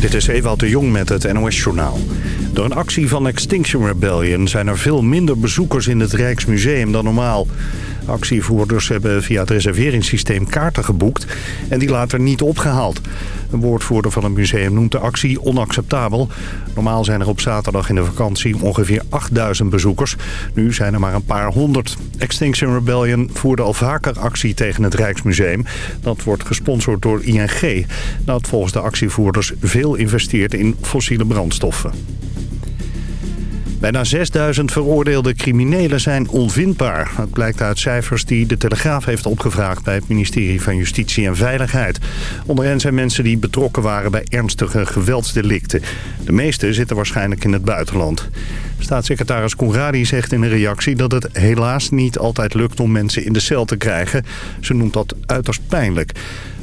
Dit is Ewout de Jong met het NOS-journaal. Door een actie van Extinction Rebellion zijn er veel minder bezoekers in het Rijksmuseum dan normaal. Actievoerders hebben via het reserveringssysteem kaarten geboekt en die later niet opgehaald. Een woordvoerder van het museum noemt de actie onacceptabel. Normaal zijn er op zaterdag in de vakantie ongeveer 8000 bezoekers. Nu zijn er maar een paar honderd. Extinction Rebellion voerde al vaker actie tegen het Rijksmuseum. Dat wordt gesponsord door ING. Dat volgens de actievoerders veel investeert in fossiele brandstoffen. Bijna 6000 veroordeelde criminelen zijn onvindbaar. Dat blijkt uit cijfers die de Telegraaf heeft opgevraagd... bij het ministerie van Justitie en Veiligheid. Onder hen zijn mensen die betrokken waren bij ernstige geweldsdelicten. De meeste zitten waarschijnlijk in het buitenland. Staatssecretaris Conradi zegt in een reactie dat het helaas niet altijd lukt om mensen in de cel te krijgen. Ze noemt dat uiterst pijnlijk.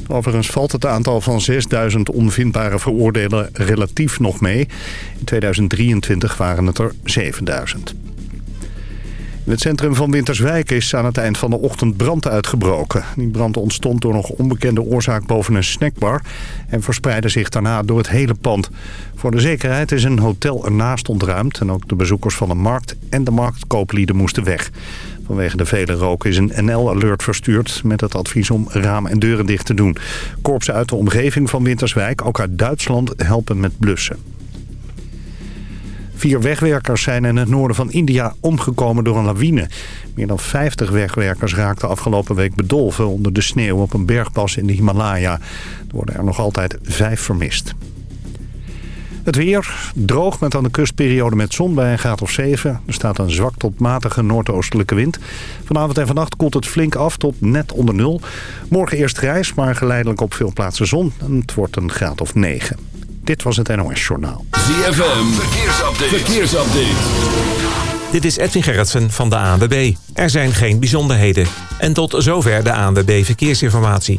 Overigens valt het aantal van 6000 onvindbare veroordelen relatief nog mee. In 2023 waren het er 7000. In het centrum van Winterswijk is aan het eind van de ochtend brand uitgebroken. Die brand ontstond door nog onbekende oorzaak boven een snackbar... en verspreidde zich daarna door het hele pand. Voor de zekerheid is een hotel ernaast ontruimd... en ook de bezoekers van de markt en de marktkooplieden moesten weg. Vanwege de vele rook is een NL-alert verstuurd met het advies om ramen en deuren dicht te doen. Korpsen uit de omgeving van Winterswijk, ook uit Duitsland, helpen met blussen. Vier wegwerkers zijn in het noorden van India omgekomen door een lawine. Meer dan 50 wegwerkers raakten afgelopen week bedolven onder de sneeuw op een bergpas in de Himalaya. Er worden er nog altijd vijf vermist. Het weer, droog met aan de kustperiode met zon bij een graad of 7. Er staat een zwak tot matige noordoostelijke wind. Vanavond en vannacht koelt het flink af tot net onder nul. Morgen eerst grijs, maar geleidelijk op veel plaatsen zon. En het wordt een graad of 9. Dit was het NOS Journaal. ZFM, verkeersupdate. verkeersupdate. Dit is Edwin Gerritsen van de ANWB. Er zijn geen bijzonderheden. En tot zover de ANWB Verkeersinformatie.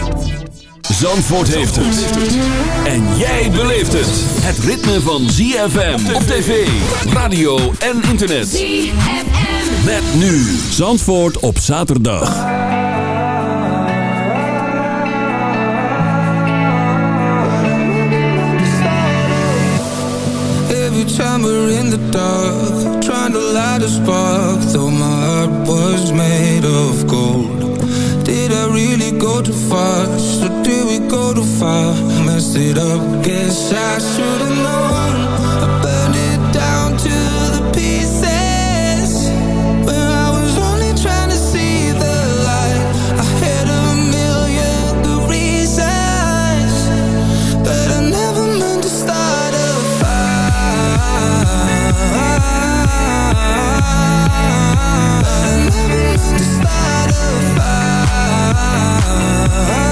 Zandvoort heeft het. En jij beleeft het. Het ritme van ZFM op tv, radio en internet. ZFM. Met nu Zandvoort op zaterdag. Every time we're in the dark, trying to light a spark, though my heart was made of gold. Did I really go too far? Or did we go too far? Messed it up, guess I should've known love.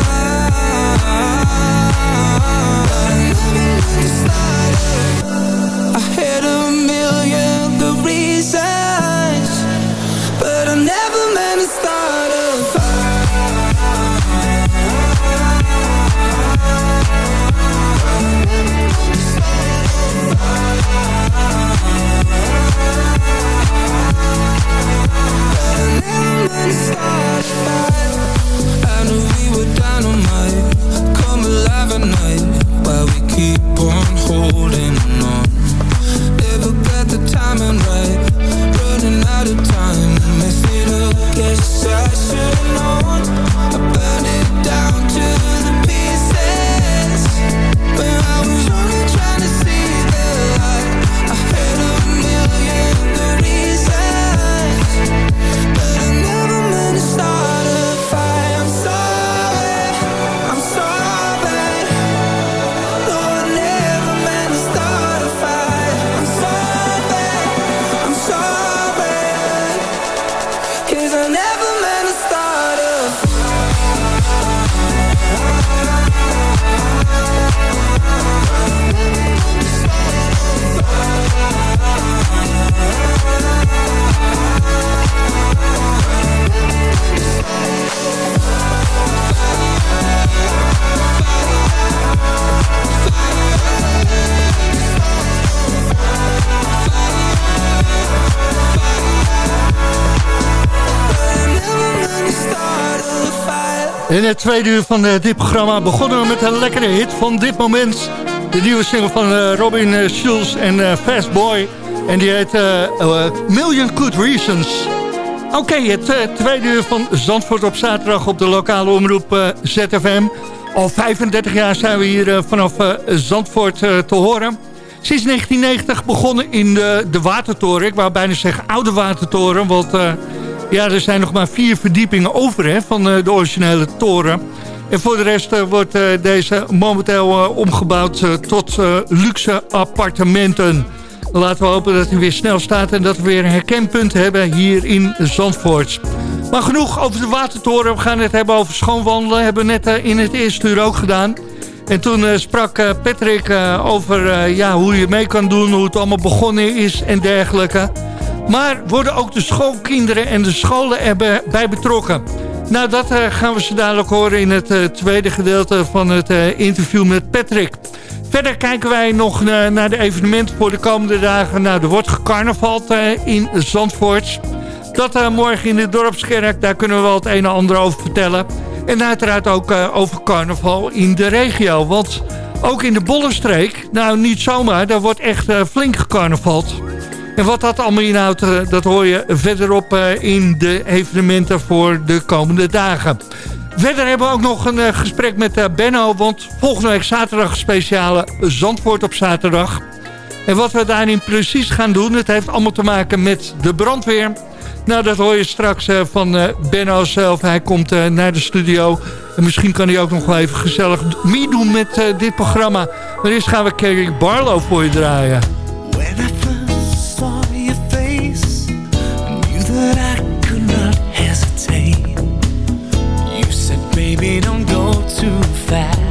Het tweede uur van dit programma begonnen we met een lekkere hit van dit moment. De nieuwe single van Robin Schulz en Fast Boy. En die heet Million Good Reasons. Oké, het tweede uur van Zandvoort op zaterdag op de lokale omroep ZFM. Al 35 jaar zijn we hier vanaf Zandvoort te horen. Sinds 1990 begonnen in de, de Watertoren. Ik wou bijna zeggen oude Watertoren. Want ja, er zijn nog maar vier verdiepingen over hè, van uh, de originele toren. En voor de rest uh, wordt deze momenteel omgebouwd tot luxe appartementen. Laten we hopen dat hij weer snel staat en dat we weer een herkenpunt hebben hier in Zandvoort. Maar genoeg over de Watertoren. We gaan het hebben over schoonwandelen. Hebben we net in het eerste uur ook gedaan. En toen sprak Patrick over ja, hoe je mee kan doen, hoe het allemaal begonnen is en dergelijke. Maar worden ook de schoolkinderen en de scholen erbij betrokken? Nou, dat gaan we ze dadelijk horen in het tweede gedeelte van het interview met Patrick. Verder kijken wij nog naar de evenementen voor de komende dagen. Nou, er wordt gecarnavald in Zandvoort. Dat morgen in de Dorpskerk, daar kunnen we wel het een en ander over vertellen. En uiteraard ook over carnaval in de regio. Want ook in de Bollenstreek, nou niet zomaar, daar wordt echt flink gecarnavald. En wat dat allemaal inhoudt, dat hoor je verderop in de evenementen voor de komende dagen. Verder hebben we ook nog een gesprek met Benno, want volgende week zaterdag speciale Zandvoort op zaterdag. En wat we daarin precies gaan doen, het heeft allemaal te maken met de brandweer... Nou, dat hoor je straks van Benno zelf. Hij komt naar de studio. En misschien kan hij ook nog wel even gezellig meedoen met dit programma. Maar eerst gaan we Kerry Barlow voor je draaien. Baby don't go too fast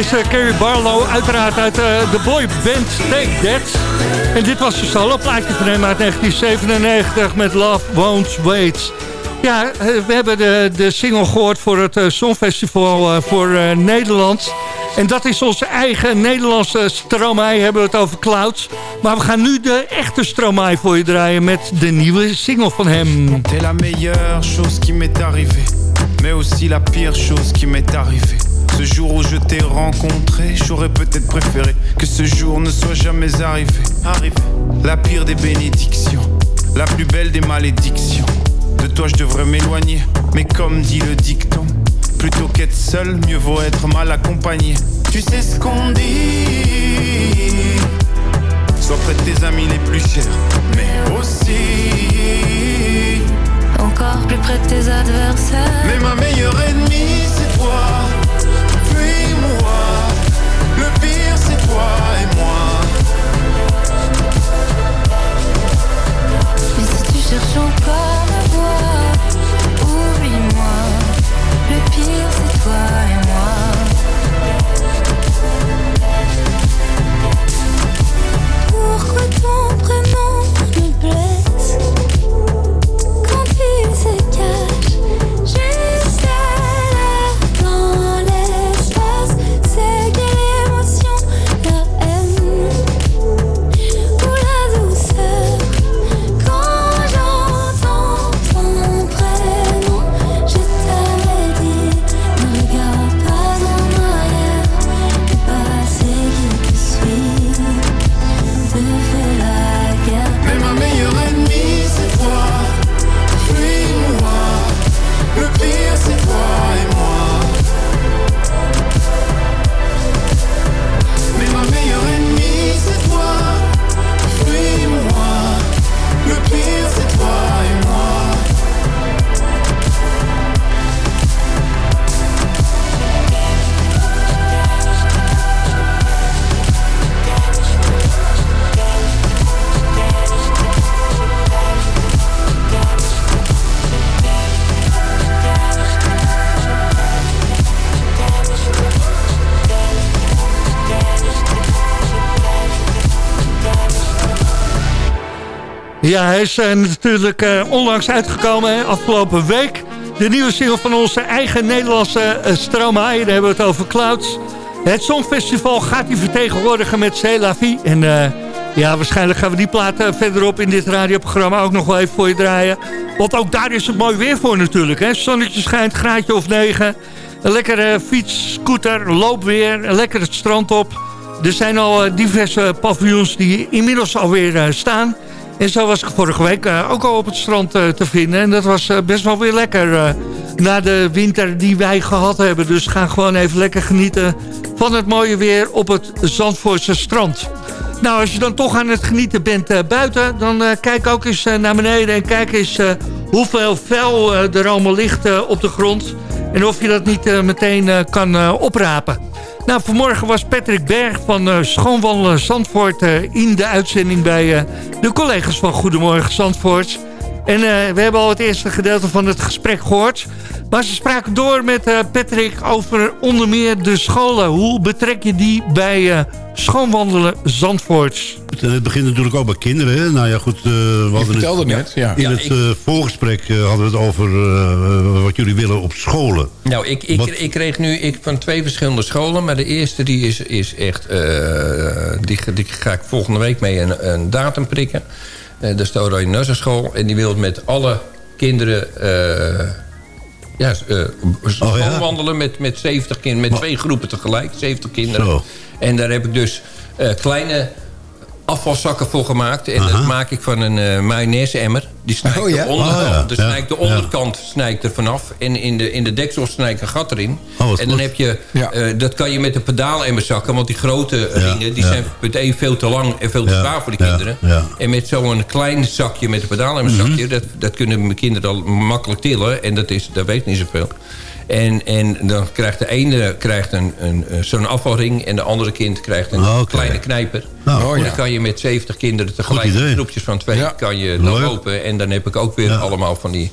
Deze Carrie Barlow uiteraard uit uh, de boyband Take That. En dit was een solo plaatje van hem uit 1997 met Love Won't Wait. Ja, eh, we hebben de, de single gehoord voor het uh, Songfestival voor Nederland. En dat is onze eigen Nederlandse Stromae, hebben we het over Clouds. Maar we gaan nu de echte Stromae voor je draaien met de nieuwe single van hem. La meilleure chose qui m'est arrivée, mais aussi la pire chose qui m'est arrivée. Ce jour où je t'ai rencontré, j'aurais peut-être préféré que ce jour ne soit jamais arrivé. Arrivé. La pire des bénédictions, la plus belle des malédictions. De toi je devrais m'éloigner, mais comme dit le dicton, plutôt qu'être seul, mieux vaut être mal accompagné. Tu sais ce qu'on dit Sois près de tes amis les plus chers, mais aussi encore plus près de tes adversaires. Mais ma meilleure ennemie, et moi. Mais si tu cherches encore ma voix, oublie-moi. Le pire c'est toi et moi. Pourquoi ton is uh, natuurlijk uh, onlangs uitgekomen, afgelopen week. De nieuwe single van onze eigen Nederlandse uh, Stromae. Daar hebben we het over Clouds. Het Songfestival gaat hij vertegenwoordigen met C'est Vie. En ja, waarschijnlijk gaan we die plaat verderop in dit radioprogramma ook nog wel even voor je draaien. Want ook daar is het mooi weer voor natuurlijk. Hè? Zonnetje schijnt, graadje of negen. Een lekkere fiets, scooter, loopweer. Lekker het strand op. Er zijn al diverse paviljoens die inmiddels alweer staan... En zo was ik vorige week uh, ook al op het strand uh, te vinden. En dat was uh, best wel weer lekker na de winter die wij gehad hebben. Dus ga gewoon even lekker genieten van het mooie weer op het Zandvoortse strand. Nou, als je dan toch aan het genieten bent buiten... dan kijk ook eens naar beneden en kijk eens hoeveel vuil er allemaal ligt op de grond. En of je dat niet meteen kan oprapen. Nou, vanmorgen was Patrick Berg van uh, Zandvoort uh, in de uitzending bij de collega's van Goedemorgen Zandvoort. En we hebben al het eerste gedeelte van het gesprek gehoord. Maar ze spraken door met Patrick over onder meer de scholen. Hoe betrek je die bij schoonwandelen Zandvoort? Het begint natuurlijk ook bij kinderen. Hè? Nou ja, goed. Uh, we hadden vertelde het, net, ja. In ja, het ik... uh, voorgesprek uh, hadden we het over wat jullie willen op scholen. Nou, ik, ik, ik kreeg nu ik, van twee verschillende scholen. Maar de eerste die is, is echt... die, die ga ik volgende week mee een, een datum prikken. dat is de Oranje School. En die wil met alle kinderen... ja, oh, ja? wandelen met, met 70 kinderen. Met twee groepen tegelijk. 70 kinderen. Zo. En daar heb ik dus kleine afvalzakken voor gemaakt. En dat maak ik van een uh, mayonaise-emmer. Die snijdt oh, de onderkant, oh, ja. dus de onderkant snijdt er vanaf. En in de, in de deksel snijdt ik een gat erin. Oh, en dan heb je, uh, dat kan je met de pedaalemmer zakken. Want die grote ringen die zijn meteen veel te lang en veel te zwaar voor die kinderen. En met zo'n klein zakje met een pedaalemmerzakje... Mm dat, dat kunnen mijn kinderen al makkelijk tillen. En dat, is, dat weet niet zoveel. En, en dan krijgt de ene krijgt een, een, zo'n afvalring... en de andere kind krijgt een kleine knijper. Nou, oh, dan kan je met 70 kinderen tegelijk... groepjes van twee kan je dan lopen. En dan heb ik ook weer allemaal van die...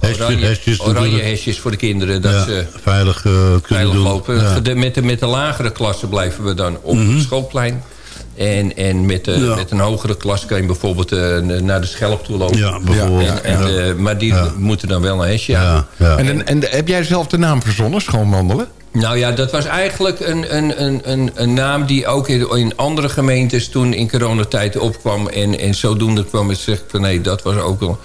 Hesjes, oranje, hesjes oranje natuurlijk. hesjes voor de kinderen. Dat Ja, ze veilig eh, kunnen veilig lopen. Ja. De- met, de, met de lagere klassen blijven we dan op Mhm. het schoolplein. En, en met, Ja. met een hogere klas kan je bijvoorbeeld eh, naar de schelp toe lopen. Ja, bijvoorbeeld. En, en, Ja. eh, maar die Ja. moeten dan wel een hesje aan. En, en, en heb jij zelf de naam verzonnen, schoonwandelen? Nou ja, dat was eigenlijk een, een, een, een, een naam die ook in, in andere gemeentes toen in coronatijd opkwam. En, en zodoende kwam het zeg ik van nee, dat was ook wel.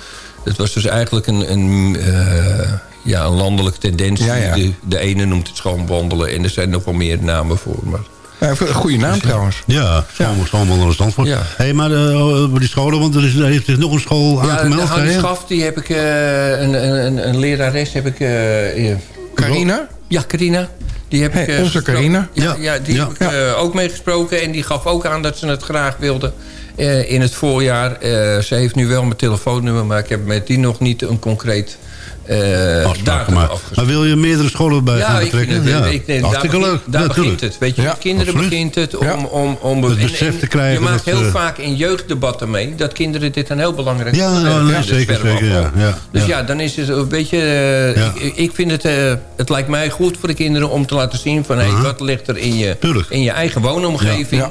Dat was dus eigenlijk een, een, eh, ja, een landelijke tendens. Ja, ja. De, de ene noemt het schoonwandelen en er zijn nog wel meer namen voor. Maar goede naam trouwens. Ja, schoon, schoonwandelen in Zandvoort. Ja. hey, maar eh, over die scholen, want er, is, er heeft zich nog een school ja, de aangemeld. Hannie zei je? Schaf, die heb ik, eh, een, een, een, een lerares heb ik... eh, eh, Carina? Ja, Carina. Die heb Hey, ik, eh, onze. Carina. Ja, Ja, ja, die ja. heb ik eh, ook meegesproken. En die gaf ook aan dat ze het graag wilde eh, in het voorjaar. Eh, ze heeft nu wel mijn telefoonnummer, maar ik heb met die nog niet een concreet eh maar. afgesproken. Maar wil je meerdere scholen bij gaan Ja, betrekken? ja, ik, nee, daar, begint, daar begint het. Weet je, Ja, kinderen absoluut. begint het om... Om, om Het besef te krijgen Je maakt heel eh, vaak in jeugddebatten mee... dat kinderen dit een heel belangrijk Ja, ja, vinden, zeker, zeker, ja, ja, dus ja. dan is het een beetje... eh, ik, ik vind het... eh, het lijkt mij goed voor de kinderen om te laten zien... van hey, wat ligt er in je, Tuurlijk. in je eigen woonomgeving...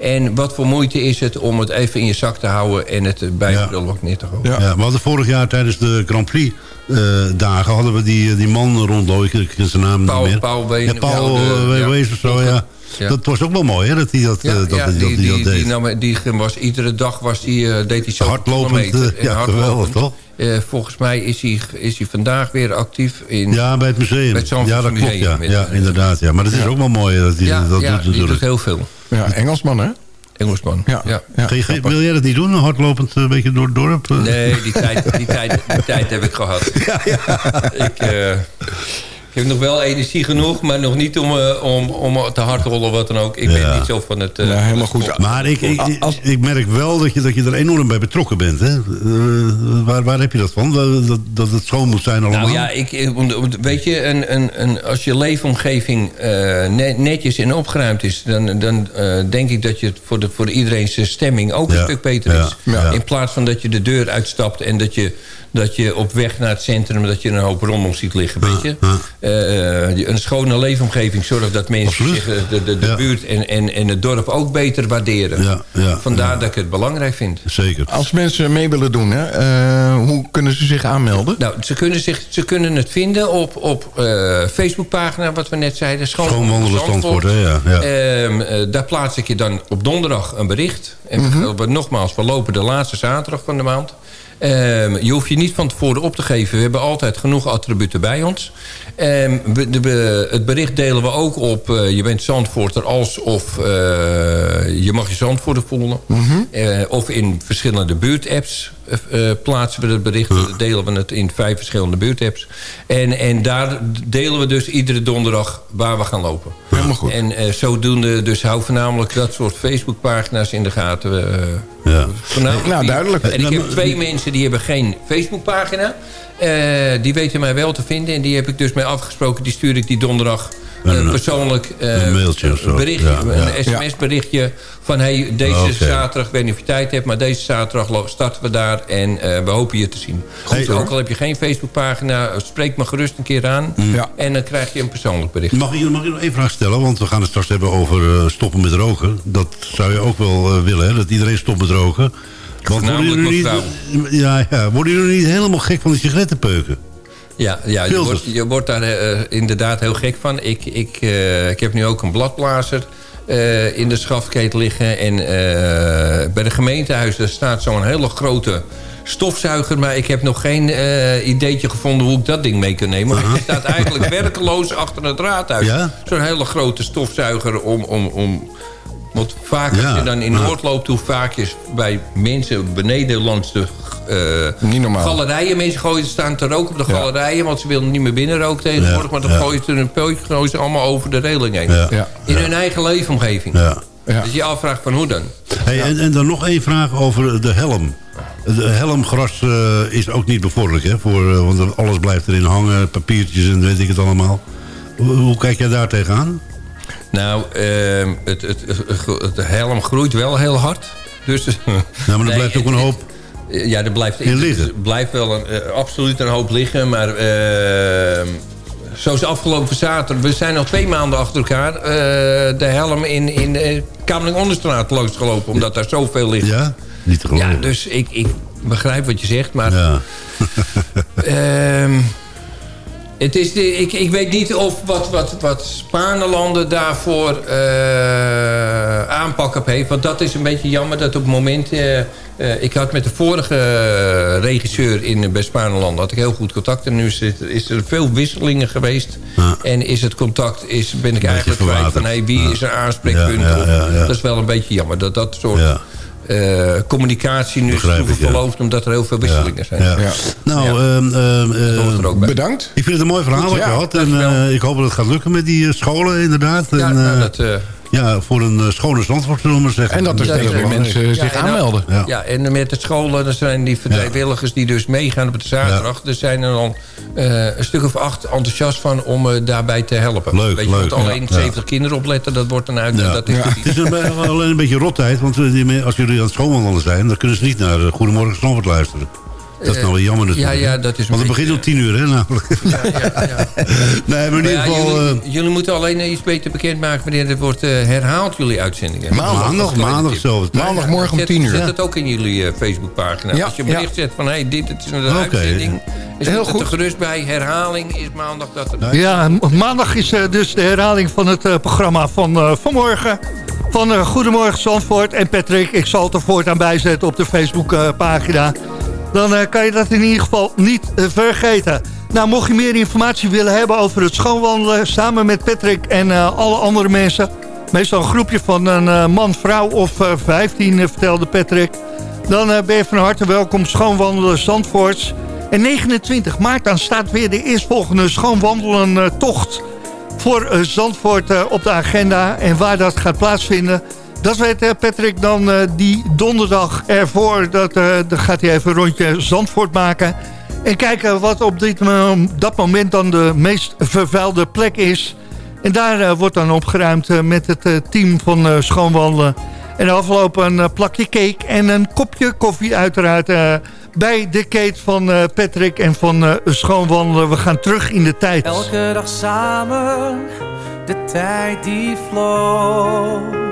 En wat voor moeite is het om het even in je zak te houden... en het bij Ja. neer te gooien. Ja. Ja, we hadden vorig jaar tijdens de Grand Prix eh, dagen... hadden we die, die man rondlopen, ik ken zijn naam Paul- niet meer. Paul Ween- ja, Paul ja, eh, ja. Wees of zo, ja. Ja. Dat was ook wel mooi, hè, dat hij dat, eh, Ja, dat, ja, dat, die, die, dat die, deed. nam- die was iedere dag was die, eh, deed hij zo Hardlopend, eh, ja, geweldig, toch? volgens mij is hij, is hij vandaag weer actief in... Ja, bij het museum. Ja, dat klopt, ja. met- ja inderdaad. Ja. Maar het is ook wel mooi dat hij ja, dat ja, doet die doet natuurlijk. heel veel. Ja, Engelsman, hè? Engelsman. Ja. Ja. ja. Wil jij dat niet doen, hardlopend eh, een beetje door het dorp? eh? Nee, die tijd, die, tijd, die tijd heb ik gehad. Ik, eh, ik heb nog wel energie genoeg, maar nog niet om, eh, om, om te hard rollen wat dan ook. Ik Ja. ben niet zo van het... eh, Nee, helemaal goed. Maar ik, ik, ik, ik merk wel dat je, dat je er enorm bij betrokken bent. Hè? Eh, waar, waar heb je dat van? Dat, dat, dat het schoon moet zijn allemaal? Nou ja, ik, weet je, een, een, een, als je leefomgeving eh, net- netjes en opgeruimd is... dan, dan eh, denk ik dat je het voor, de, voor iedereen zijn stemming ook Ja, een stuk beter ja, is. ja. In plaats van dat je de deur uitstapt en dat je, dat je op weg naar het centrum... dat je een hoop rommel ziet liggen, weet je. ja. Eh, eh, een schone leefomgeving zorgt dat mensen zich, eh, de, de, de Ja. buurt en, en, en het dorp ook beter waarderen. Ja, ja, Vandaar ja. dat ik het belangrijk vind. Zeker. Als mensen mee willen doen, hè, eh, hoe kunnen ze zich aanmelden? Nou, ze kunnen, zich, ze kunnen het vinden op, op eh Facebookpagina, wat we net zeiden. Schoonwandelen Zandvoort? Ja, ja. Ehm, eh, daar plaats ik je dan op donderdag een bericht. En Mhm. we- nogmaals, we lopen de laatste zaterdag van de maand. Ehm, je hoeft je niet van tevoren op te geven. We hebben altijd genoeg attributen bij ons. Ehm, we- de- het bericht delen we ook op... eh, je bent Zandvoorter als of eh, je mag je Zandvoorter voelen. Eh, of in verschillende buurtapps plaatsen we het bericht. Dan delen we het in vijf verschillende buurtapps. En, en daar delen we dus iedere donderdag waar we gaan lopen. Helemaal goed. En zodoende, dus hou voornamelijk dat soort Facebookpagina's in de gaten. Ja. voornamelijk Nou, duidelijk. En ik heb twee mensen die hebben geen Facebookpagina. Eh die weten mij wel te vinden. En die heb ik dus mee afgesproken. Die stuur ik die donderdag Een- een persoonlijk eh, een mailtje of zo. berichtje. Ja, ja. Een sms-berichtje van... hey, deze zaterdag, ik weet niet of je tijd hebt... maar deze zaterdag starten we daar en eh, we hopen je te zien. Goed, Hey, ook al heb je geen Facebookpagina... spreek me gerust een keer aan. Ja. En dan krijg je een persoonlijk bericht. Mag ik, mag ik nog één vraag stellen? Want we gaan het straks hebben over eh, stoppen met roken. Dat zou je ook wel eh, willen, hè? Dat iedereen stopt met roken. Want worden jullie, niet, ja, ja, worden jullie niet helemaal gek van die sigarettenpeuken? Ja, ja je, wordt, je wordt daar eh, inderdaad heel gek van. Ik, ik, eh, ik heb nu ook een bladblazer eh, in de schafkeet liggen. En eh, bij de gemeentehuis staat zo'n hele grote stofzuiger. Maar ik heb nog geen eh, ideetje gevonden hoe ik dat ding mee kan nemen. Maar hij staat eigenlijk werkeloos achter het raadhuis. Ja? Zo'n hele grote stofzuiger om... om, om want vaak Ja, als je dan in ja. Noord loopt... hoe vaak je bij mensen beneden langs de eh, galerijen... mensen gooien staan te roken op de Ja. galerijen... want ze willen niet meer binnen roken tegenwoordig... Ja, maar dan ja. gooien ze een peultje gooien ze allemaal over de reling heen. Ja. Ja. In hun eigen leefomgeving. Ja. Ja. Dus je afvraagt van hoe dan? Hey, en, en dan nog één vraag over de helm. De helmgras eh, is ook niet bevorderlijk, hè? Voor, eh, want alles blijft erin hangen, papiertjes en weet ik het allemaal. Hoe, hoe kijk jij daar tegenaan? Nou, ehm, het, het, het, het helm groeit wel heel hard. Dus, Nou, maar er Nee, blijft ook een hoop... Ja, er blijft, In liggen. er blijft wel een, eh, absoluut een hoop liggen. Maar eh, zoals afgelopen zaterdag... We zijn al twee maanden achter elkaar... eh, de helm in, in eh Kamerling-Onderstraat langs gelopen. Omdat daar zoveel ligt. Ja? Niet te geloven. Ja, dus ik, ik begrijp wat je zegt. Maar Ja. Het is de, ik, ik weet niet of wat, wat, wat Spaanlanden daarvoor eh, aanpak op heeft. Want dat is een beetje jammer dat op het moment... eh, eh, ik had met de vorige regisseur in, bij Spaanlanden had ik heel goed contact. En nu is, het- is er veel wisselingen geweest. Ja. En is het contact, is, ben ik eigenlijk kwijt van... Hey, wie Ja. is een aanspreekpunt? Ja. Dat is wel een beetje jammer. Dat dat soort Eh, communicatie nu is ja. toeverloofd... omdat er heel veel wisselingen zijn. Ja. Ja. Nou, Ja. ehm, ehm, bij. Bedankt. ik vind het een mooi verhaal wat je Ja, had. En eh, ik hoop dat het gaat lukken met die eh, scholen inderdaad. Ja, en, nou, dat, eh, ja, voor een eh, schone zandvoort zullen we maar zeggen. En dat er steeds meer mensen Ja, zich aanmelden. Ja. Ja, en met de scholen, er zijn die vrijwilligers die dus meegaan op de zaterdag. Er zijn er dan eh, een stuk of acht enthousiast van om eh, daarbij te helpen. Leuk, Weet je, leuk, want alleen ja. 70 kinderen opletten, dat wordt een uit. Ja. Dat is Het is een, alleen een beetje rottijd, want als jullie aan het schoonwandelen zijn... dan kunnen ze niet naar Goedemorgen Zandvoort luisteren. Dat is nou wel jammer natuurlijk. ja, ja, dat is Want het begint om tien uur, hè, namelijk. ja, ja, ja. Nee, maar in ieder ja, geval... jullie, eh, jullie moeten alleen eh, iets beter bekendmaken wanneer het wordt eh, herhaald, jullie uitzendingen. Maandag. maandag, maandag. Maandagmorgen om 10 uur. Zet het ook in jullie eh, Facebookpagina. Ja, Als je bericht zet van, hey, dit het is een Oké. uitzending. Is Heel er goed. gerust bij. Herhaling is maandag dat het... Ja, maandag is dus de herhaling van het eh, programma van eh, vanmorgen. Van eh, Goedemorgen Zandvoort. En Patrick, ik zal het er voortaan bijzetten op de Facebookpagina. Dan eh, kan je dat in ieder geval niet eh, vergeten. Nou, mocht je meer informatie willen hebben over het schoonwandelen... samen met Patrick en eh, alle andere mensen... meestal een groepje van een man, vrouw of eh, 15, eh, vertelde Patrick... dan ben je van harte welkom schoonwandelen Zandvoorts... En 29 maart dan staat weer de eerstvolgende schoonwandelen tocht voor Zandvoort op de agenda. En waar dat gaat plaatsvinden, dat weet eh, Patrick dan eh, die donderdag ervoor. Dat, eh, dan gaat hij even een rondje Zandvoort maken. En kijken wat op dit, dat moment dan de meest vervuilde plek is. En daar wordt dan opgeruimd met het team van Schoonwandelen. En afgelopen een plakje cake en een kopje koffie uiteraard... bij de Kate van Patrick en van Schoonwandelen. We gaan terug in de tijd. Elke dag samen, de tijd die vloog.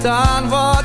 Gedaan wat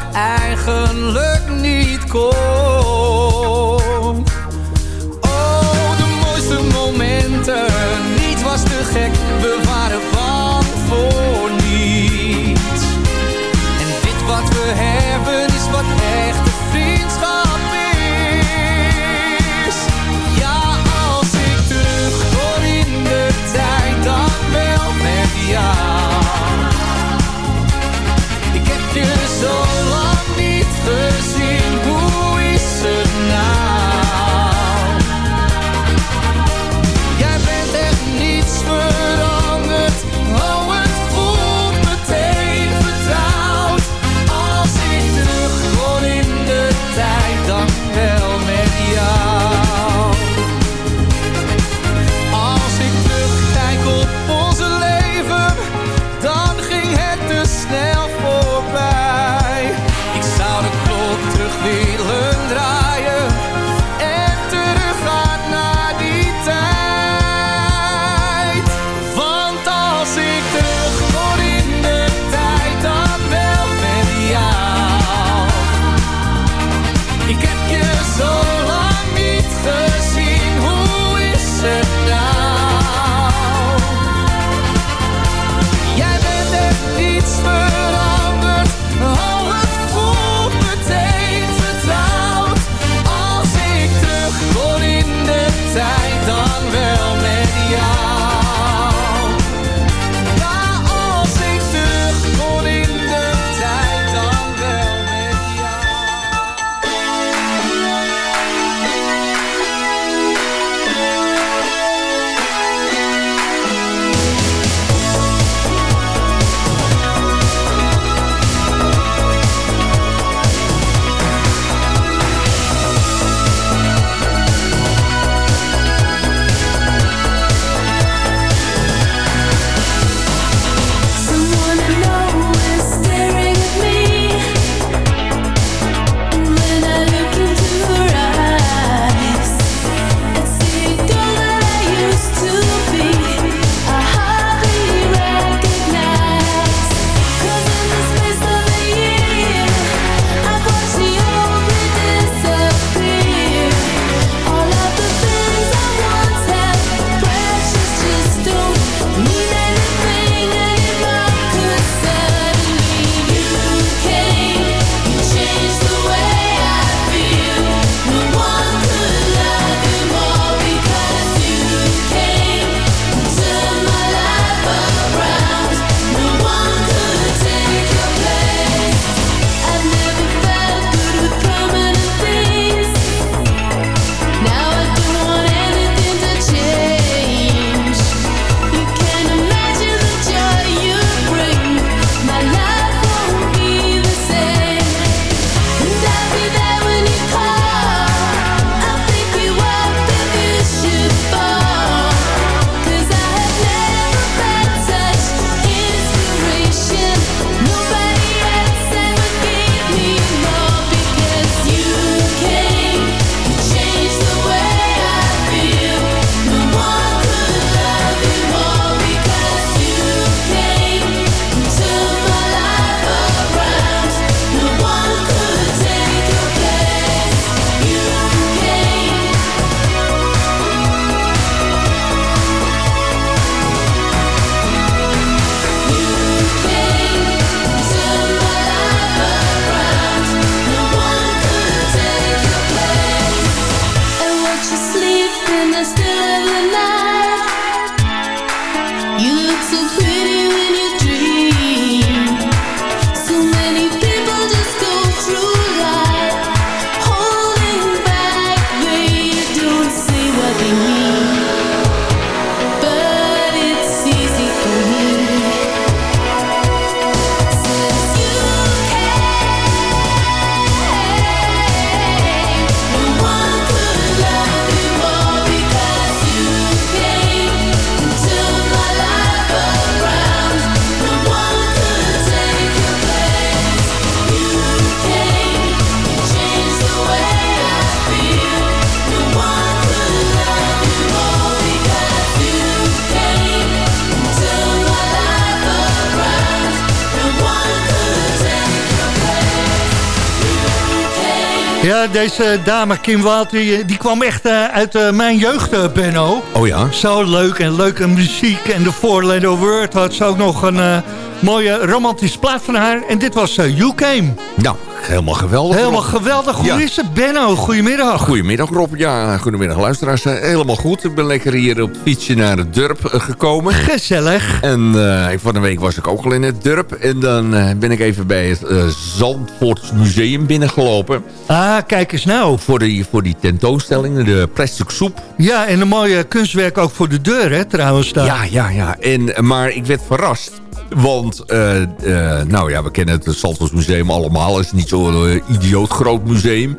deze dame Kim Waalt, die, die kwam echt eh, uit eh, mijn jeugd, eh, Benno. Oh ja? Zo leuk en leuke muziek. En de Four Letter Word had ze ook nog een eh, mooie romantische plaat van haar. En dit was eh, You Came. Nou, helemaal geweldig. Helemaal Rob. geweldig. Hoe Ja. is het, Benno? Goedemiddag. Goedemiddag Rob, ja, goedemiddag luisteraars. Eh, Helemaal goed, ik ben lekker hier op fietsje naar het dorp eh, gekomen. Gezellig. En eh, van de week was ik ook al in het dorp. En dan ben ik even bij het eh Zandvoorts Museum binnengelopen. Ah, kijk eens nou. Voor die, voor die tentoonstelling, de plastic soep. Ja, en een mooie kunstwerk ook voor de deur, hè, trouwens. Daar. Ja, ja, ja. En, maar ik werd verrast. Want, eh, eh, nou ja, we kennen het Zandvoorts Museum allemaal. Het is niet zo'n eh, idioot groot museum.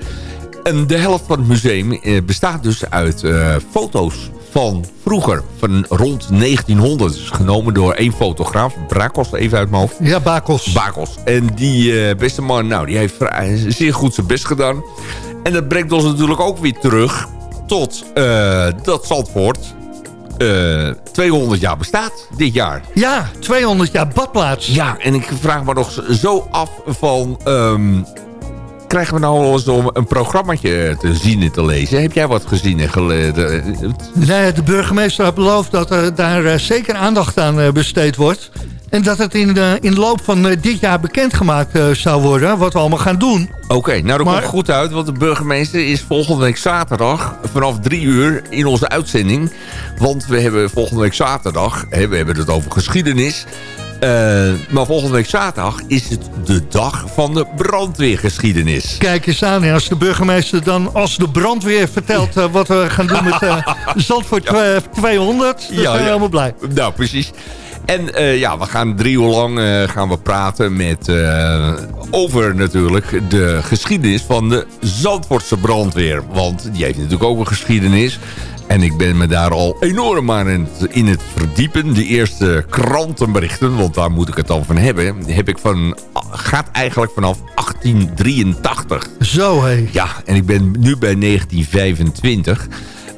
En de helft van het museum bestaat dus uit foto's van vroeger. Van rond 1900. Dus genomen door één fotograaf. Brakos, even uit mijn hoofd. Ja, Bakos. Bakos. En die beste man, nou, die heeft zeer goed zijn best gedaan. En dat brengt ons natuurlijk ook weer terug tot dat Zandvoort eh 200 jaar bestaat dit jaar. Ja, 200 jaar badplaats. Ja, en ik vraag me nog zo af van... ehm, krijgen we nou wel eens om een programmaatje te zien en te lezen? Heb jij wat gezien en gelezen? Nee, de burgemeester had beloofd dat er daar eh, zeker aandacht aan eh, besteed wordt. En dat het in de, in de loop van eh, dit jaar bekendgemaakt eh, zou worden, wat we allemaal gaan doen. Oké, nou dat Maar- komt goed uit, want de burgemeester is volgende week zaterdag vanaf drie uur in onze uitzending. Want we hebben volgende week zaterdag, hè, we hebben het over geschiedenis. eh, maar volgende week zaterdag is het de dag van de brandweergeschiedenis. Kijk eens aan, als de burgemeester dan als de brandweer vertelt eh, wat we gaan doen met eh Zandvoort eh, 200, dan zijn we helemaal blij. Nou, precies. En eh, ja, we gaan drie uur lang eh, gaan we praten met, eh, over natuurlijk de geschiedenis van de Zandvoortse brandweer. Want die heeft natuurlijk ook een geschiedenis. En ik ben me daar al enorm aan in het, in het verdiepen. De eerste krantenberichten, want daar moet ik het dan van hebben... Heb ik van, gaat eigenlijk vanaf 1883. Zo, hé. Ja, en ik ben nu bij 1925.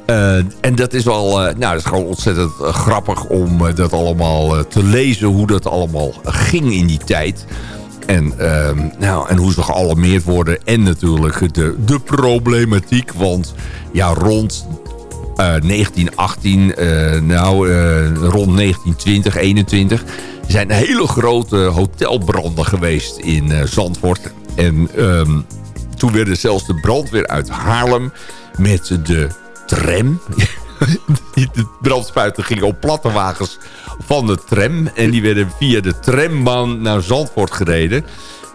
Eh, en dat is wel, eh, nou, dat is gewoon ontzettend eh, grappig om dat allemaal te lezen. Hoe dat allemaal ging in die tijd. En, ehm, nou, en hoe ze gealarmeerd worden. En natuurlijk de, de problematiek. Want ja, rond eh, 1918, eh, nou, rond 1920, 21... zijn hele grote hotelbranden geweest in Zandvoort. En ehm, toen werden zelfs de brandweer uit Haarlem met de tram... de brandspuiten gingen op platte wagens van de tram. En die werden via de trambaan naar Zandvoort gereden.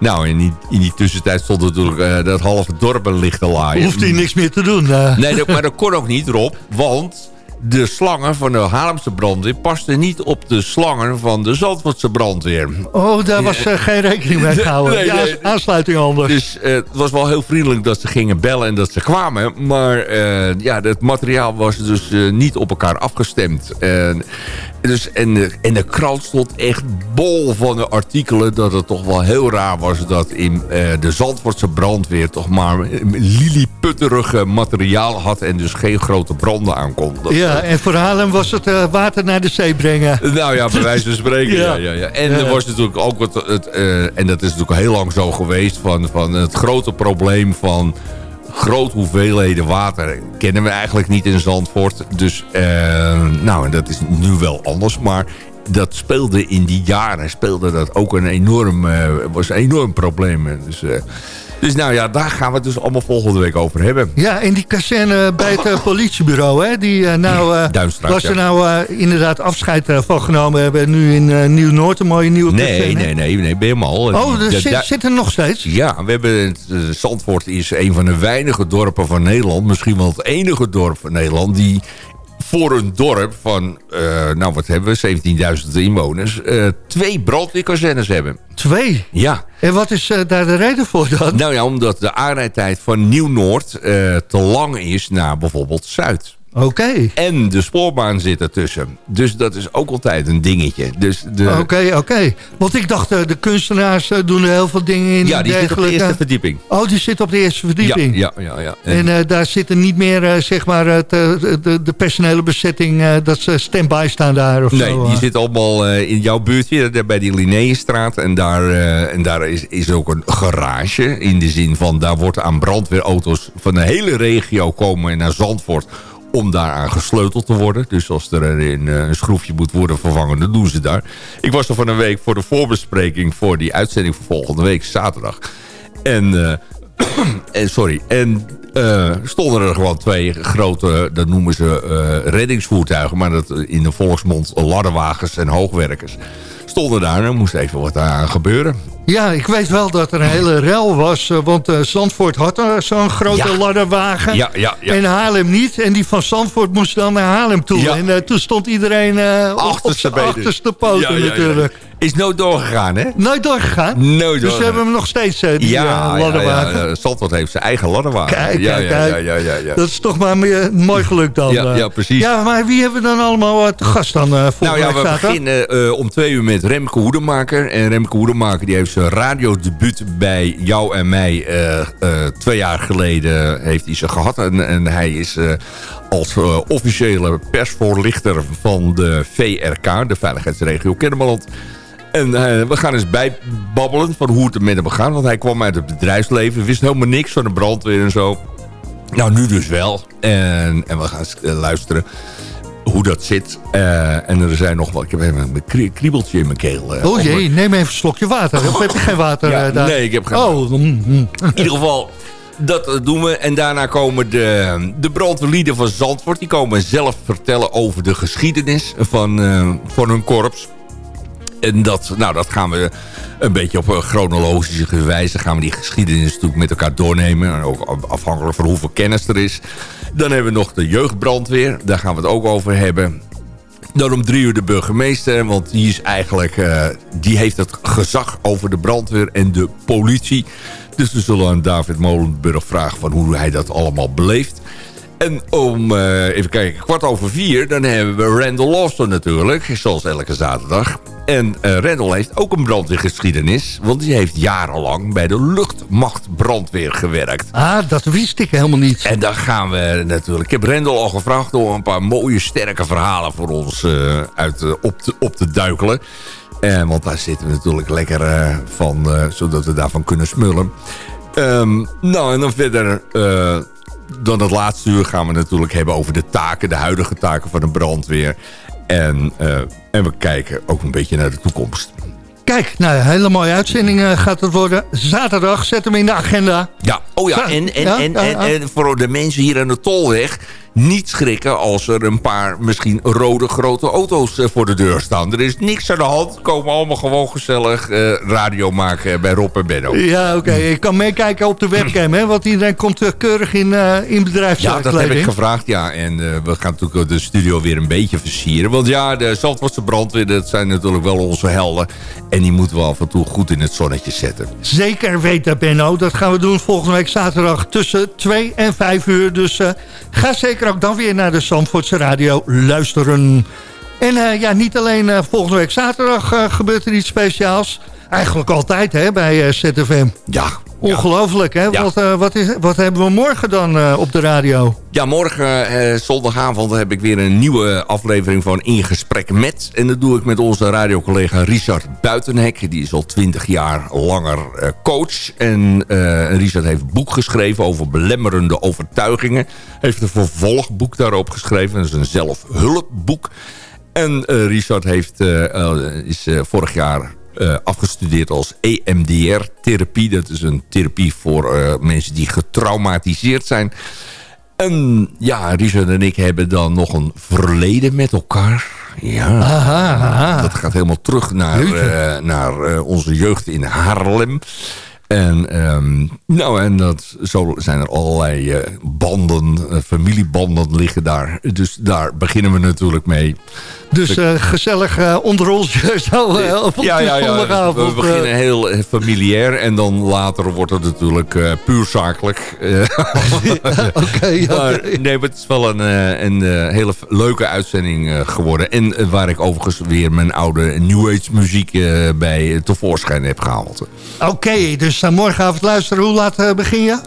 Nou, in die, in die tussentijd stond natuurlijk eh, dat halve dorp een lichte laaien. Hoeft hij niks meer te doen. eh. Nee, dat, maar dat kon ook niet, Rob. Want de slangen van de Haarlemse brandweer pasten niet op de slangen van de Zandvoortse brandweer. Oh, daar was eh, geen rekening mee gehouden. Nee, ja, aansluiting anders. Dus eh, het was wel heel vriendelijk dat ze gingen bellen en dat ze kwamen. Maar eh, ja, het materiaal was dus niet op elkaar afgestemd. En, dus, en, de, en de krant stond echt bol van de artikelen... dat het toch wel heel raar was dat in eh, de Zandvoortse brandweer... toch maar lilliputterige materiaal had... en dus geen grote branden aankon. Dat- Ja, en voor Haarlem was het eh, water naar de zee brengen. nou ja, bij wijze van spreken. ja. Ja. Ja, ja, En er was natuurlijk ook het, het eh, en dat is natuurlijk heel lang zo geweest, van, van het grote probleem van grote hoeveelheden water kennen we eigenlijk niet in Zandvoort. Dus, eh, nou, en dat is nu wel anders, maar dat speelde in die jaren, speelde dat ook een enorm, eh, was een enorm probleem. Dus, eh, dus nou ja, daar gaan we het dus allemaal volgende week over hebben. Ja, en die kazerne bij het eh, politiebureau, hè, die eh, nou, eh, was er nou inderdaad afscheid van genomen hebben. Nu in Nieuw-Noord een mooie nieuwe Nee, kazerne. nee, nee, nee, ben je hem al. Oh, er zit, zit er nog steeds? Ja, we hebben Zandvoort is een van de weinige dorpen van Nederland. Misschien wel het enige dorp van Nederland... die voor een dorp van, eh, nou wat hebben we, 17.000 inwoners... eh, twee brandweerkazernes hebben. Twee? Ja. En wat is eh, daar de reden voor dan? Nou ja, omdat de aanrijdtijd van Nieuw-Noord te lang is naar bijvoorbeeld Zuid. Oké. En de spoorbaan zit ertussen. Dus dat is ook altijd een dingetje. Dus de... Oké, oké. Want ik dacht, eh, de kunstenaars eh, doen er heel veel dingen in. Ja, die zit op de eerste verdieping. Oh, die zit op de eerste verdieping. Ja, ja, ja. ja. En eh, daar zitten niet meer, zeg maar, het, de, de personele bezetting... dat ze stand-by staan daar of Nee, zo. die eh. zit allemaal in jouw buurtje, bij die Linnéestraat. En daar, en daar is, is ook een garage. In de zin van, daar wordt aan brandweerauto's van de hele regio komen naar Zandvoort om daaraan gesleuteld te worden. Dus als er een, eh, een schroefje moet worden vervangen, dan doen ze daar. Ik was er van een week voor de voorbespreking voor die uitzending van volgende week, zaterdag. En, eh, en sorry, en eh, stonden er gewoon twee grote, dat noemen ze reddingsvoertuigen, maar dat in de volksmond ladderwagens en hoogwerkers. Stonden daar en er moest even wat aan gebeuren. Ja, ik weet wel dat er een hele rel was. eh, want eh, Zandvoort had er zo'n grote Ja. ladderwagen. Ja, ja, ja. En Haarlem niet. En die van Zandvoort moest dan naar Haarlem toe. En eh, toen stond iedereen eh, op- op Achterste zijn benen. achterste poten Ja, ja, ja. natuurlijk. Is nooit doorgegaan, hè? Nooit doorgegaan? Nooit Dus doorgegaan. we hebben hem nog steeds, eh, die ja, ja, ladderwagen. ja, ja. Zandvoort heeft zijn eigen ladderwagen. Kijk, ja, kijk, ja, kijk. Ja, ja, ja. Dat is toch maar meer, mooi geluk dan. Ja, eh. ja, precies. Ja, maar wie hebben we dan allemaal te gast dan eh volgende Nou ja, we beginnen om twee uur met Remke Hoedemaker. En Remke Hoedemaker die heeft zijn radiodebuut bij jou en mij twee jaar geleden heeft hij ze gehad. En, en hij is als officiële persvoorlichter van de VRK, de Veiligheidsregio Kennemerland. En eh, we gaan eens bijbabbelen van hoe het er met hem gaat. Want hij kwam uit het bedrijfsleven, wist helemaal niks van de brandweer en zo. Nou, nu dus wel. En, en we gaan eens, eh, luisteren hoe dat zit. Eh, en er zijn nog wel... Ik heb even een krie- kriebeltje in mijn keel. Oh jee, neem even een slokje water. Of heb je geen water Ja, daar? nee, ik heb geen Oh, mm, mm. in ieder geval, dat doen we. En daarna komen de, de brandweerlieden van Zandvoort. Die komen zelf vertellen over de geschiedenis van, van hun korps. En dat, nou, dat gaan we een beetje op een chronologische wijze... gaan we die geschiedenis natuurlijk met elkaar doornemen. En ook afhankelijk van hoeveel kennis er is. Dan hebben we nog de jeugdbrandweer. Daar gaan we het ook over hebben. Dan om drie uur de burgemeester, want die is eigenlijk, eh, die heeft het gezag over de brandweer en de politie. Dus we zullen aan David Molenburg vragen van hoe hij dat allemaal beleeft. En om, eh, even kijken, kwart over vier, dan hebben we Randall Lawson natuurlijk, zoals elke zaterdag. En eh Randall heeft ook een brandweergeschiedenis, want die heeft jarenlang bij de luchtmacht brandweer gewerkt. Ah, dat wist ik helemaal niet. En dan gaan we natuurlijk... Ik heb Rendel al gevraagd om een paar mooie, sterke verhalen voor ons eh, uit, op, te, op te duikelen. Want daar zitten we natuurlijk lekker van, zodat we daarvan kunnen smullen. Ehm, nou, en dan verder... dan het laatste uur gaan we natuurlijk hebben over de taken, de huidige taken van de brandweer. En, eh, en we kijken ook een beetje naar de toekomst. Kijk, nou, een hele mooie uitzending eh, gaat het worden. Zaterdag, zet hem in de agenda. Ja, oh ja, en, en, Ja, en, en, ja. en voor de mensen hier aan de Tolweg... niet schrikken als er een paar misschien rode grote auto's eh, voor de deur staan. Er is niks aan de hand. Komen allemaal gewoon gezellig eh, radio maken bij Rob en Benno. Ja, oké. Je kan meekijken op de webcam, hè? Want iedereen komt eh, keurig in, eh in Ja, bedrijfskleding. dat heb ik gevraagd, ja. En we gaan natuurlijk de studio weer een beetje versieren. Want ja, de Zandvoortse brandweer, dat zijn natuurlijk wel onze helden. En die moeten we af en toe goed in het zonnetje zetten. Zeker weten, Benno. Dat gaan we doen volgende week zaterdag tussen 2 en 5 uur. Dus ga zeker ook dan weer naar de Zandvoortse Radio luisteren. En eh, ja, niet alleen eh, volgende week zaterdag eh, gebeurt er iets speciaals. Eigenlijk altijd hè, bij eh, ZFM. Ja. Ongelooflijk, hè? Ja. Wat, eh, wat, is, wat hebben we morgen dan eh, op de radio? Ja, morgen zondagavond heb ik weer een nieuwe aflevering van In Gesprek Met. En dat doe ik met onze radiocollega Richard Buitenhek. Die is al twintig jaar langer coach. En Richard heeft een boek geschreven over belemmerende overtuigingen. Heeft een vervolgboek daarop geschreven. Dat is een zelfhulpboek. En Richard heeft, is vorig jaar eh, afgestudeerd als EMDR-therapie. Dat is een therapie voor eh, mensen die getraumatiseerd zijn. En ja, Richard en ik hebben dan nog een verleden met elkaar. Ja, Aha, aha. dat gaat helemaal terug naar, eh, naar onze jeugd in Haarlem. En, ehm, nou, en dat, zo zijn er allerlei banden, familiebanden liggen daar. Dus daar beginnen we natuurlijk mee. Dus eh, gezellig eh, onder ons zo uh, op ja, ja, ja. We beginnen heel eh, familiair en dan later wordt het natuurlijk eh, puur zakelijk. Eh, Oké, ja. maar, nee, maar het is wel een, eh, een eh, hele leuke uitzending eh, geworden. En eh, waar ik overigens weer mijn oude New Age muziek eh, bij eh, tevoorschijn heb gehaald. Oké, dus uh, morgenavond luisteren. Hoe laat uh, begin je?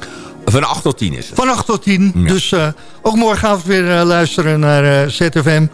Van 8 tot 10 is het. Van 8 tot 10. Ja. Dus uh, ook morgenavond weer uh, luisteren naar uh, ZFM.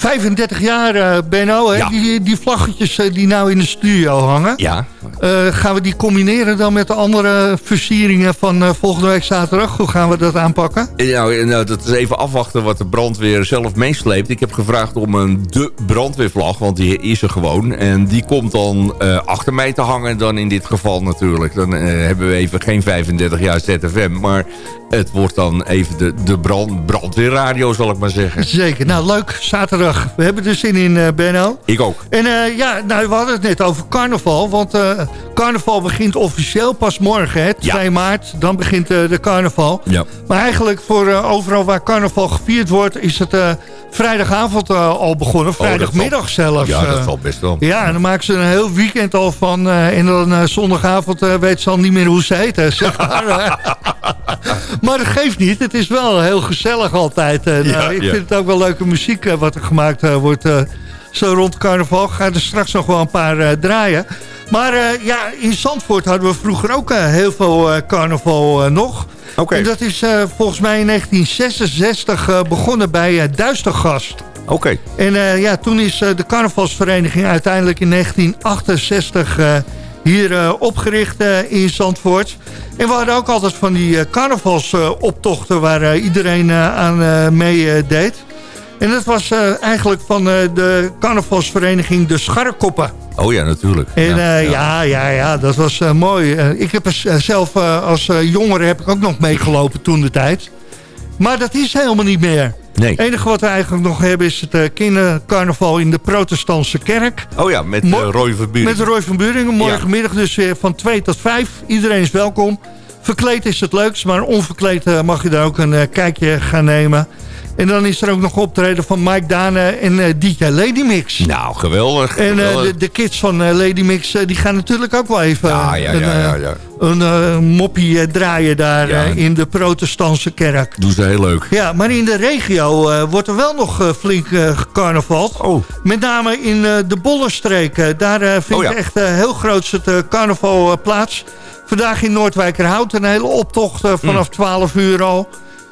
35 jaar, uh, Benno, hè? Ja. Die, die vlaggetjes uh, die nou in de studio hangen. Ja. Uh, gaan we die combineren dan met de andere versieringen van volgende week zaterdag? Hoe gaan we dat aanpakken? Nou, nou, dat is even afwachten wat de brandweer zelf meesleept. Ik heb gevraagd om een de brandweervlag, want die is er gewoon. En die komt dan achter mij te hangen dan in dit geval natuurlijk. Dan hebben we even geen 35 jaar ZFM, maar het wordt dan even de, de brand, brandweerradio, zal ik maar zeggen. Zeker. Nou, leuk. Zaterdag. We hebben er zin in, uh, Benno. Ik ook. En uh, ja, nou, we hadden het net over carnaval. Want uh, carnaval begint officieel pas morgen, hè, 2 ja. maart. Dan begint de carnaval. Ja. Maar eigenlijk voor overal waar carnaval gevierd wordt... is het vrijdagavond al begonnen. Vrijdagmiddag oh, zelfs. Ja, dat valt best wel. Ja, en dan maken ze een heel weekend al van. en dan zondagavond weet ze al niet meer hoe ze heten. Zeg maar. maar dat geeft niet. Het is wel heel gezellig altijd. En, ja, ik ja. vind het ook wel leuke muziek wat er gemaakt wordt zo rond carnaval. Ga er straks nog wel een paar uh, draaien. Maar ja, in Zandvoort hadden we vroeger ook heel veel carnaval nog. Okay. En dat is volgens mij in 1966 begonnen bij Duistergast. Oké. Okay. En ja, toen is de carnavalsvereniging uiteindelijk in 1968 hier opgericht in Zandvoort. En we hadden ook altijd van die carnavalsoptochten waar iedereen aan meedeed. En dat was uh, eigenlijk van uh, de carnavalsvereniging De Scharrekoppen. Oh ja, natuurlijk. En ja, uh, ja. ja, ja, dat was mooi. ik heb er zelf als jongere heb ik ook nog meegelopen toen de tijd. Maar dat is helemaal niet meer. Nee. Het enige wat we eigenlijk nog hebben is het kindercarnaval in de protestantse kerk. Oh ja, met Roy van Buringen. Met Roy van Buringen. Morgenmiddag dus weer van 2 tot 5. Iedereen is welkom. Verkleed is het leukst, maar onverkleed mag je daar ook een kijkje gaan nemen. En dan is er ook nog optreden van Mike Dane en uh, DJ Lady Mix. Nou, geweldig. En uh, geweldig. de, de, kids van uh, Lady Mix, die gaan natuurlijk ook wel even ja, ja, een, ja, ja, een moppie draaien daar in de protestantse kerk. Doen ze heel leuk. Ja, maar in de regio wordt er wel nog flink gecarnavald. Oh. Met name in de Bollenstreek. daar vindt oh, echt heel groot het carnaval plaats. Vandaag in Noordwijkerhout een hele optocht vanaf mm. 12 uur al.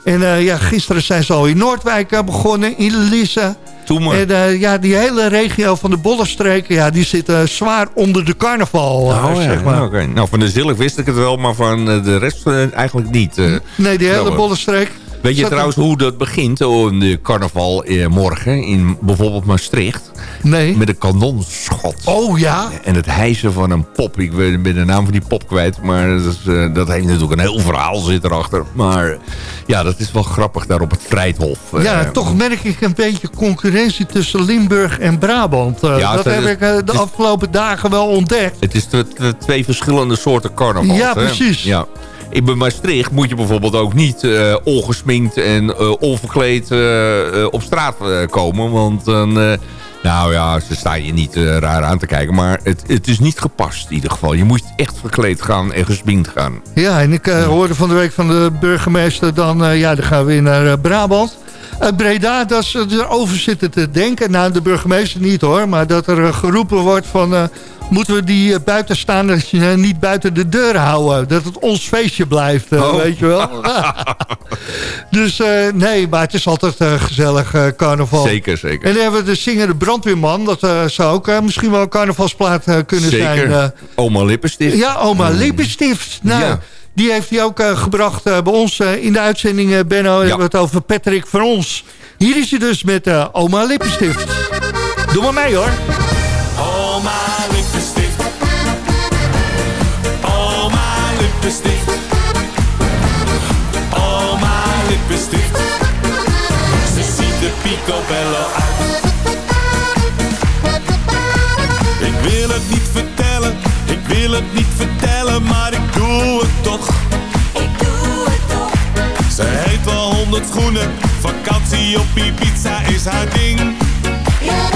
En uh, ja, gisteren zijn ze al in Noordwijk uh, begonnen, in Lisse. En uh, ja, die hele regio van de Bollenstreken, ja, die zit zwaar onder de carnaval, oh, zeg ja, maar. Okay. Nou, van de Zillig wist ik het wel, maar van de rest eigenlijk niet. nee, die hele Bollenstreek. Weet je trouwens hoe dat begint, oh, de carnaval eh, morgen in bijvoorbeeld Maastricht? Nee. Met een kanonschot. Oh ja? En het hijsen van een pop. Ik ben de naam van die pop kwijt, maar dat, is, uh, dat heeft natuurlijk een heel verhaal zit erachter. Maar ja, dat is wel grappig daar op het Vrijthof. Ja, uh, toch merk ik een beetje concurrentie tussen Limburg en Brabant. Uh, ja, dat heb ik de afgelopen dagen wel ontdekt. Het is twee verschillende soorten carnaval. Ja, precies. Ja. In Maastricht moet je bijvoorbeeld ook niet uh, ongesminkt en uh, onverkleed uh, op straat komen. Want dan, nou ja, ze staan je niet raar aan te kijken. Maar het, het is niet gepast in ieder geval. Je moet echt verkleed gaan en gesminkt gaan. Ja, en ik hoorde van de week van de burgemeester dan... ja, dan gaan we weer naar Brabant. Uit Breda, dat ze erover zitten te denken. Nou, de burgemeester niet hoor. Maar dat er geroepen wordt van moeten we die buitenstaanders niet buiten de deur houden. Dat het ons feestje blijft, oh. weet je wel. dus nee, maar het is altijd gezellig carnaval. Zeker, zeker. En dan hebben we de zingende brandweerman. Dat zou ook misschien wel een carnavalsplaat kunnen zeker. zijn. oma Lippenstift. Ja, oma Lippenstift. Nou, ja. Die heeft hij ook gebracht bij ons in de uitzending. Benno, ja. hebben het over Patrick van ons. Hier is hij dus met oma Lippenstift. Doe maar mee hoor. Oma lippenstift. Oma lippenstift. Oma lippenstift. Ze ziet er picobello uit. Ik wil het niet vertellen, ik wil het niet vertellen, toch. Ik doe het toch. Ze heet wel 500 schoenen. Vakantie op Ibiza is haar ding. Haar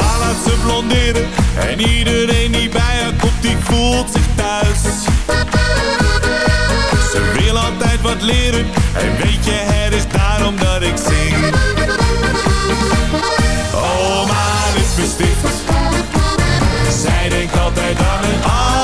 haar laat ze blonderen. En iedereen die bij haar komt, die voelt zich thuis. Ze wil altijd wat leren. En weet je, het is daarom dat ik zing. Oh, maar het bestift. Zij denkt altijd aan een ander.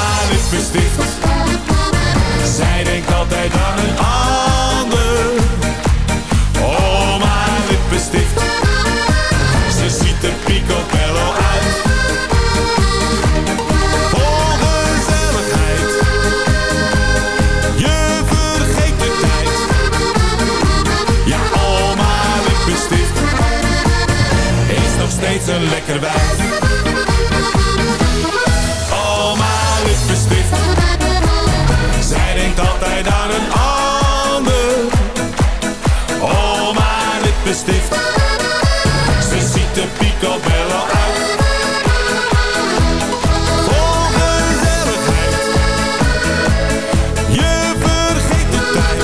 Zij denkt altijd aan een ander. Oh, maar het bestift. Ze ziet er picobello uit. Vol gezelligheid. Je vergeet de tijd. Ja, oh, maar het bestift. Is nog steeds een lekker. Ze ziet er picobello uit. Je vergeet de tijd.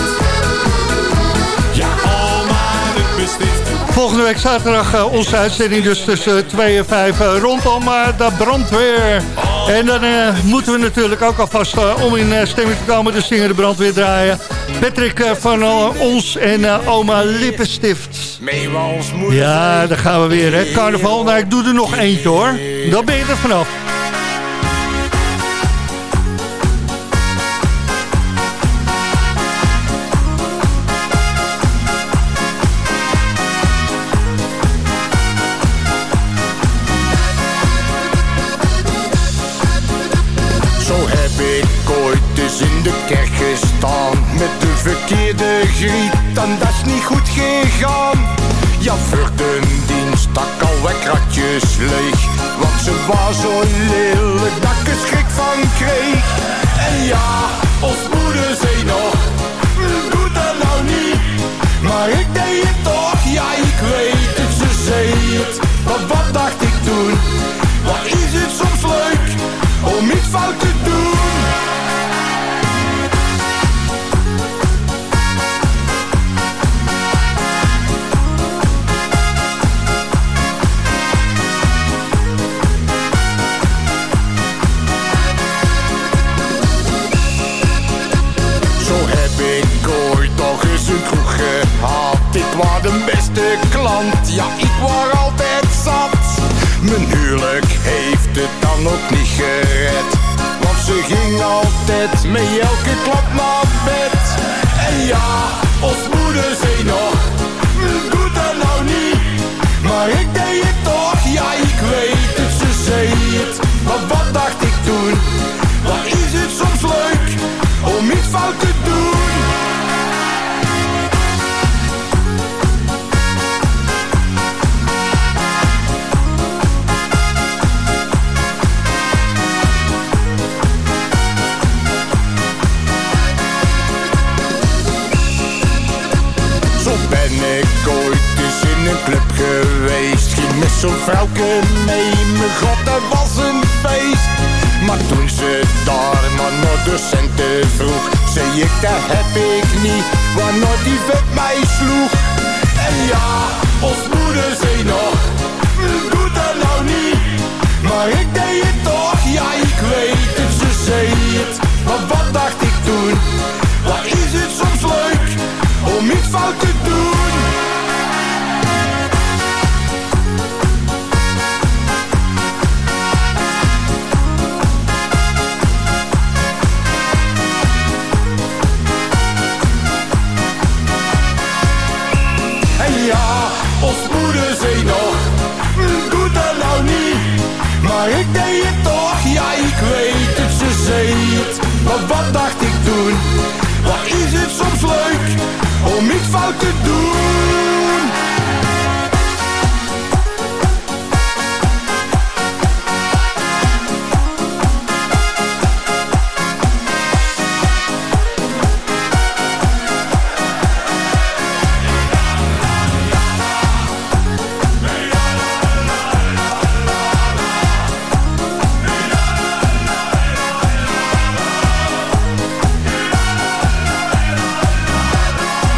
Ja, oh, maar. Volgende week zaterdag eh, onze uitzending dus tussen 2 en 5 uh, rondom uh, de brandweer. En dan eh, moeten we natuurlijk ook alvast eh, om in eh, stemming te komen de zingen de brandweer draaien. Patrick eh, van eh, ons en eh, oma Lippenstift. Ja, daar gaan we weer, hè. Carnaval, nou ik doe er nog eentje hoor. Dan ben je er vanaf. Zo heb ik ooit eens in de kerk gestaan Met de verkeerde griet en dat is niet goed gegaan Ja, de dienst al weg kratjes leeg. Want ze was zo lelijk dat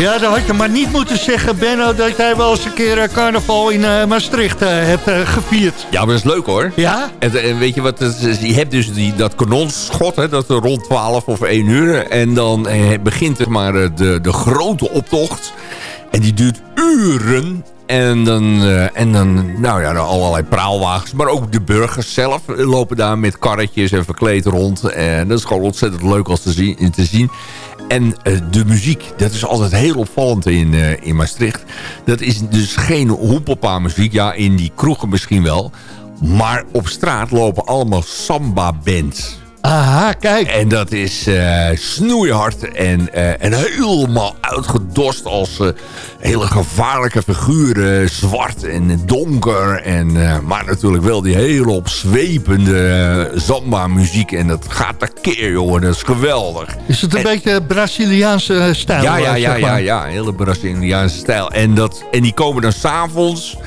Ja, dan had je maar niet moeten zeggen, Benno... dat jij wel eens een keer eh, carnaval in eh, Maastricht eh, hebt gevierd. Ja, maar dat is leuk hoor. Ja? En, en weet je wat, het is? je hebt dus die, dat kanonschot, hè, dat er rond 12 of 1 uur. En dan begint er maar de, de grote optocht. En die duurt uren. En dan, en dan nou ja, allerlei praalwagens. Maar ook de burgers zelf lopen daar met karretjes en verkleed rond. En dat is gewoon ontzettend leuk als te zien. Te zien. En eh, de muziek, dat is altijd heel opvallend in, eh, in Maastricht. Dat is dus geen hoepelpa muziek. Ja, in die kroegen misschien wel. Maar op straat lopen allemaal samba-bands. Aha, kijk. En dat is eh, snoeihard en, eh, en helemaal uitgedost als eh, hele gevaarlijke figuren. Zwart en donker. En, maar natuurlijk wel die hele opzwepende samba-muziek. En dat gaat tekeer, jongen. Dat is geweldig. Is het een beetje Braziliaanse stijl? Ja, ja, ja, zeg ja, maar? ja. Hele Braziliaanse stijl. En, dat, en die komen dan s'avonds,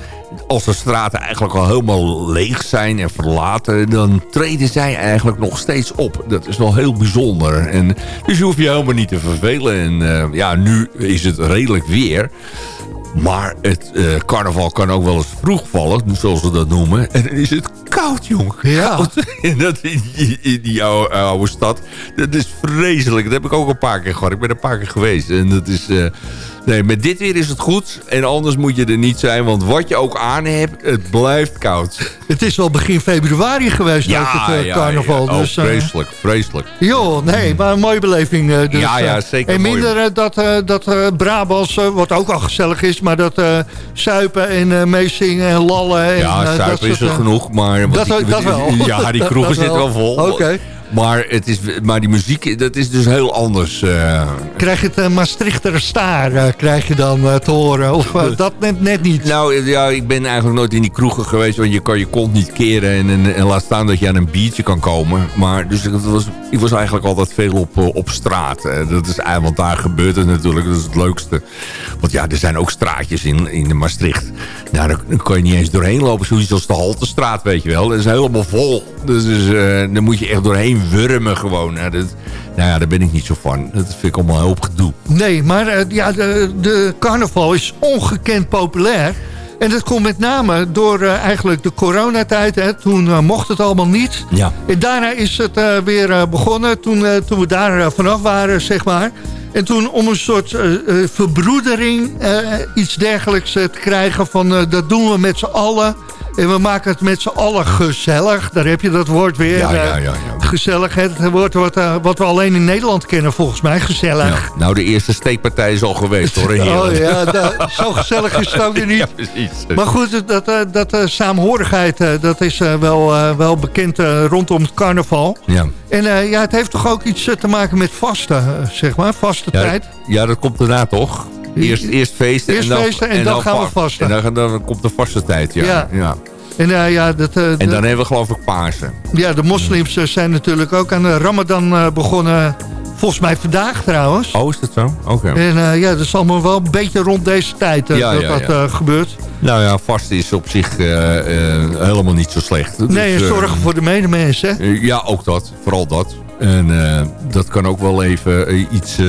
als de straten eigenlijk al helemaal leeg zijn en verlaten... dan treden zij eigenlijk nog steeds op. Dat is wel heel bijzonder. En, dus je hoeft je helemaal niet te vervelen. En eh, ja, nu is het redelijk weer... Maar het eh, carnaval kan ook wel eens vroeg vallen, zoals ze dat noemen. En dan is het koud, jongen. Ja. Koud. En dat in in die oude, oude stad. Dat is vreselijk. Dat heb ik ook een paar keer gehad. Ik ben er een paar keer geweest. En dat is... eh, nee, met dit weer is het goed. En anders moet je er niet zijn. Want wat je ook aan hebt, het blijft koud. Het is wel begin februari geweest, ook het eh, carnaval. ja. Oh, dus, eh, vreselijk, vreselijk. Joh, nee, maar een mooie beleving. eh, dus, Ja, ja, zeker En minder dat, dat Brabants, wat ook al gezellig is... maar dat suipen en meezingen en lallen. En, Ja, eh, dat is er genoeg, maar... dat- die- dat wel. Ja, die kroegen zitten wel wel. vol. Oké. Maar, het is, maar die muziek, dat is dus heel anders. eh. Krijg je het uh, Maastrichter staar, eh, krijg je dan te horen? Of dat net, net niet? Nou ja, ik ben eigenlijk nooit in die kroegen geweest. Want je kan je kont niet keren. En, en, en laat staan dat je aan een biertje kan komen. Maar dus ik was, ik was eigenlijk altijd veel op, op straat. Dat is, eigenlijk- want daar gebeurt het natuurlijk. Dat is het leukste. Want ja, er zijn ook straatjes in, in de Maastricht. Nou, daar, daar kan je niet eens doorheen lopen. Zoiets als de Haltestraat, weet je wel. Dat is helemaal vol. Dus, dus daar moet je echt doorheen wurmen gewoon. Nou, dat, nou ja, daar ben ik niet zo van. Dat vind ik allemaal hoop gedoe. Nee, maar eh, ja, de, de carnaval is ongekend populair. En dat komt met name door eh, eigenlijk de coronatijd. Hè. Toen eh, mocht het allemaal niet. Ja. En daarna is het weer begonnen toen, toen we daar vanaf waren, zeg maar. En toen om een soort verbroedering, iets dergelijks te krijgen van dat doen we met z'n allen. En we maken het met z'n allen gezellig. Daar heb je dat woord weer. Ja, ja, ja. Gezellig, het woord wat, eh, wat we alleen in Nederland kennen volgens mij. Gezellig. Ja. Nou, de eerste steekpartij is al geweest hoor. Heerlijk. Oh ja, da- zo gezellig is het ook weer niet. Ja, precies. Maar goed, dat, dat eh, saamhorigheid, eh, dat is wel, wel bekend rondom het carnaval. Ja. En ja, het heeft toch ook iets te maken met vasten, zeg maar, vaste Ja, tijd. ja, dat komt daarna toch? Eerst, eerst feesten Eerst en dan, feesten en dan gaan we va- vasten. En dan, dan komt de vaste tijd, ja. Ja. ja. En eh, ja, dat, eh, En de, dan hebben we geloof ik Pasen. ja, de moslims eh, zijn natuurlijk ook aan de ramadan begonnen. Volgens mij vandaag trouwens. Oh, is dat zo? Oké. En ja, dat is allemaal wel een beetje rond deze tijd Ja, dat ja, dat gebeurt. Nou ja, vasten is op zich helemaal niet zo slecht. nee, Dus, en zorgen voor de medemens, hè? ja, ook dat. Vooral dat. En eh, dat kan ook wel even eh, iets, eh,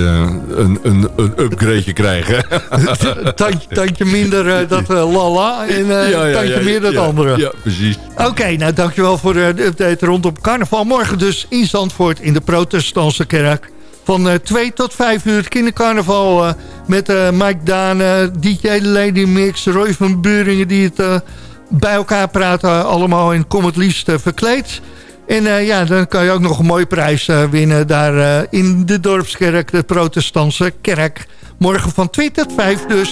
een, een, een upgradeje krijgen. tandje, tandje minder dat lala en eh, tandje meer dat ja, andere. Ja, precies. Oké, nou dankjewel voor de update rondom carnaval. Morgen dus in Zandvoort in de protestantse kerk. Van eh 2 tot 5 uur het kindercarnaval eh, met Mike Daan, DJ Lady Mix, Roy van Buringen die het bij elkaar praten allemaal en kom het liefst verkleed. En eh, ja, dan kan je ook nog een mooie prijs eh, winnen daar eh, in de dorpskerk, de protestantse kerk. Morgen van 2 tot 5 dus.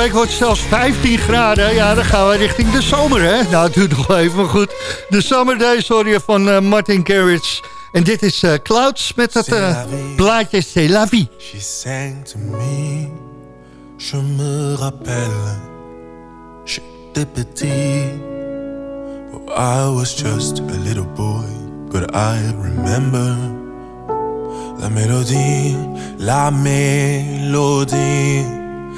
week wordt het zelfs 15 graden. Ja, dan gaan we richting de zomer, hè? Nou, het duurt nog even, maar goed. De Summer Days hoor je van eh, Martin Garrix. En dit is eh, Clouds met het uh, plaatje C'est la vie. She sang to me, je me rappelle, j'étais petit. I was just a little boy, but I remember la mélodie, la mélodie.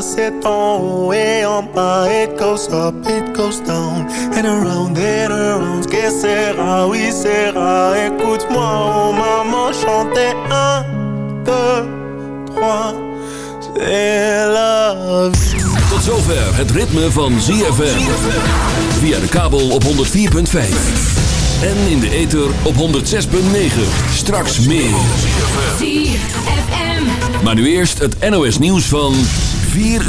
C'est en haut et en bas. It goes up, it goes down, and around and around. Que sera, oui sera. Écoute-moi, oh maman, chanter un, deux, trois. C'est la vie. Tot zover het ritme van ZFM. Via de kabel op 104.5. En in de ether op 106.9. Straks meer. ZFM. Maar nu eerst het NOS nieuws van 4 uur.